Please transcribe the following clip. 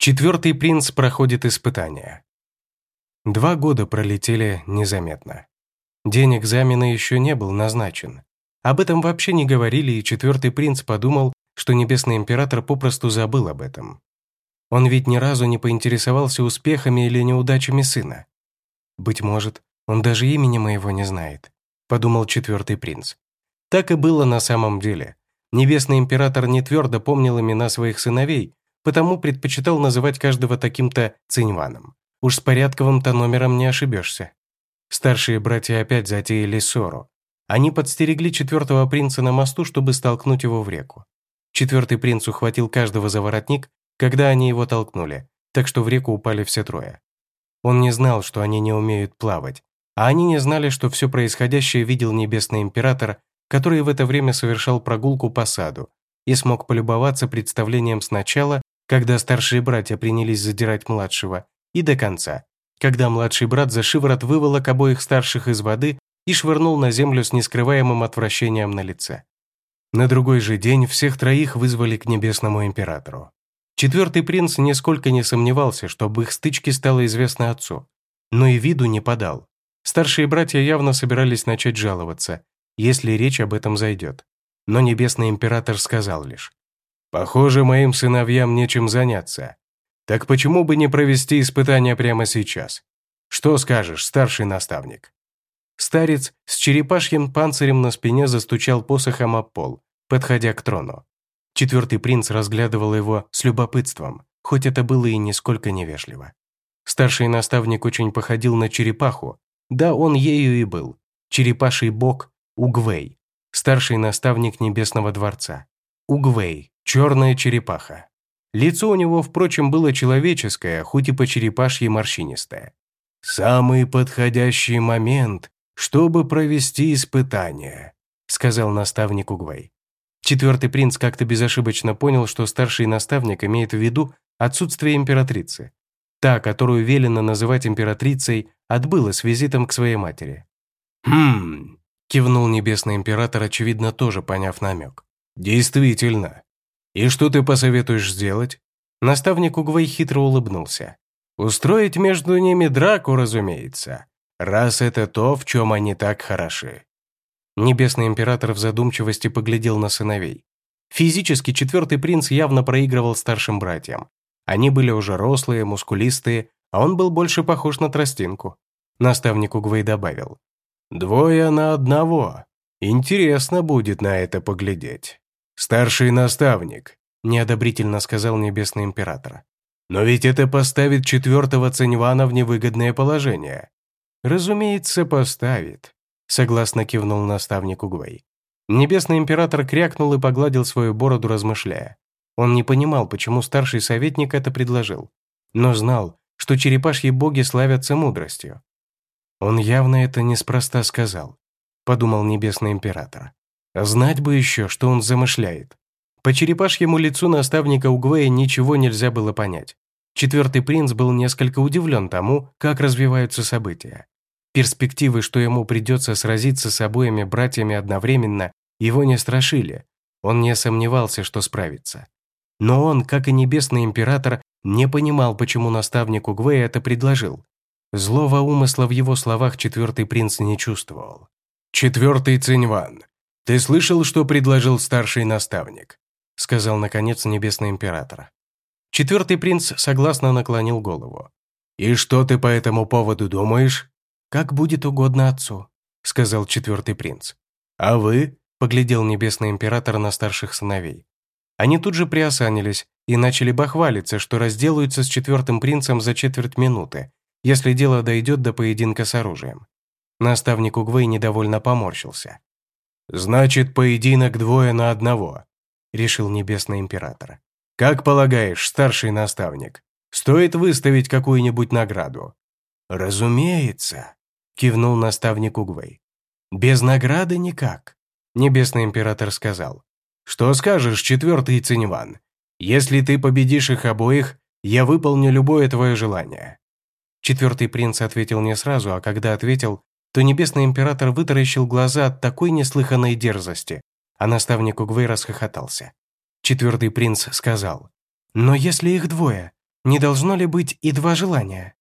Четвертый принц проходит испытание. Два года пролетели незаметно. День экзамена еще не был назначен. Об этом вообще не говорили, и четвертый принц подумал, что Небесный Император попросту забыл об этом. Он ведь ни разу не поинтересовался успехами или неудачами сына. «Быть может, он даже имени моего не знает», — подумал четвертый принц. Так и было на самом деле. Небесный Император не твердо помнил имена своих сыновей, потому предпочитал называть каждого таким-то Циньваном. Уж с порядковым-то номером не ошибешься. Старшие братья опять затеяли ссору. Они подстерегли четвертого принца на мосту, чтобы столкнуть его в реку. Четвертый принц ухватил каждого за воротник когда они его толкнули, так что в реку упали все трое. Он не знал, что они не умеют плавать, а они не знали, что все происходящее видел Небесный Император, который в это время совершал прогулку по саду и смог полюбоваться представлением сначала, когда старшие братья принялись задирать младшего, и до конца, когда младший брат за шиворот выволок обоих старших из воды и швырнул на землю с нескрываемым отвращением на лице. На другой же день всех троих вызвали к Небесному Императору. Четвертый принц нисколько не сомневался, что об их стычке стало известно отцу, но и виду не подал. Старшие братья явно собирались начать жаловаться, если речь об этом зайдет. Но Небесный Император сказал лишь, «Похоже, моим сыновьям нечем заняться. Так почему бы не провести испытания прямо сейчас? Что скажешь, старший наставник?» Старец с черепашьим панцирем на спине застучал посохом об пол, подходя к трону. Четвертый принц разглядывал его с любопытством, хоть это было и нисколько невежливо. Старший наставник очень походил на черепаху. Да, он ею и был. Черепаший бог Угвей, старший наставник Небесного дворца. Угвей, черная черепаха. Лицо у него, впрочем, было человеческое, хоть и по черепашье морщинистое. «Самый подходящий момент, чтобы провести испытание», сказал наставник Угвей. Четвертый принц как-то безошибочно понял, что старший наставник имеет в виду отсутствие императрицы. Та, которую велено называть императрицей, отбыла с визитом к своей матери. «Хм...» – кивнул небесный император, очевидно, тоже поняв намек. «Действительно. И что ты посоветуешь сделать?» Наставник Угвей хитро улыбнулся. «Устроить между ними драку, разумеется, раз это то, в чем они так хороши. Небесный император в задумчивости поглядел на сыновей. Физически четвертый принц явно проигрывал старшим братьям. Они были уже рослые, мускулистые, а он был больше похож на тростинку. Наставник Угвей добавил. «Двое на одного. Интересно будет на это поглядеть. Старший наставник», – неодобрительно сказал Небесный Император. «Но ведь это поставит четвертого Циньвана в невыгодное положение». «Разумеется, поставит», согласно кивнул наставник Угвей. Небесный император крякнул и погладил свою бороду, размышляя. Он не понимал, почему старший советник это предложил, но знал, что черепашьи боги славятся мудростью. Он явно это неспроста сказал, подумал небесный император. Знать бы еще, что он замышляет. По черепашьему лицу наставника Угвея ничего нельзя было понять. Четвертый принц был несколько удивлен тому, как развиваются события. Перспективы, что ему придется сразиться с обоими братьями одновременно, его не страшили. Он не сомневался, что справится. Но он, как и Небесный Император, не понимал, почему наставник Угвей это предложил. Злого умысла в его словах четвертый принц не чувствовал. «Четвертый Циньван, ты слышал, что предложил старший наставник?» сказал, наконец, Небесный Император. Четвертый принц согласно наклонил голову. «И что ты по этому поводу думаешь?» «Как будет угодно отцу», — сказал четвертый принц. «А вы?» — поглядел небесный император на старших сыновей. Они тут же приосанились и начали бахвалиться, что разделаются с четвертым принцем за четверть минуты, если дело дойдет до поединка с оружием. Наставник Угвей недовольно поморщился. «Значит, поединок двое на одного», — решил небесный император. «Как полагаешь, старший наставник, стоит выставить какую-нибудь награду?» «Разумеется», кивнул наставник Угвей. «Без награды никак», — Небесный Император сказал. «Что скажешь, четвертый Циньван? Если ты победишь их обоих, я выполню любое твое желание». Четвертый принц ответил не сразу, а когда ответил, то Небесный Император вытаращил глаза от такой неслыханной дерзости, а наставник Угвей расхохотался. Четвертый принц сказал, «Но если их двое, Не должно ли быть и два желания?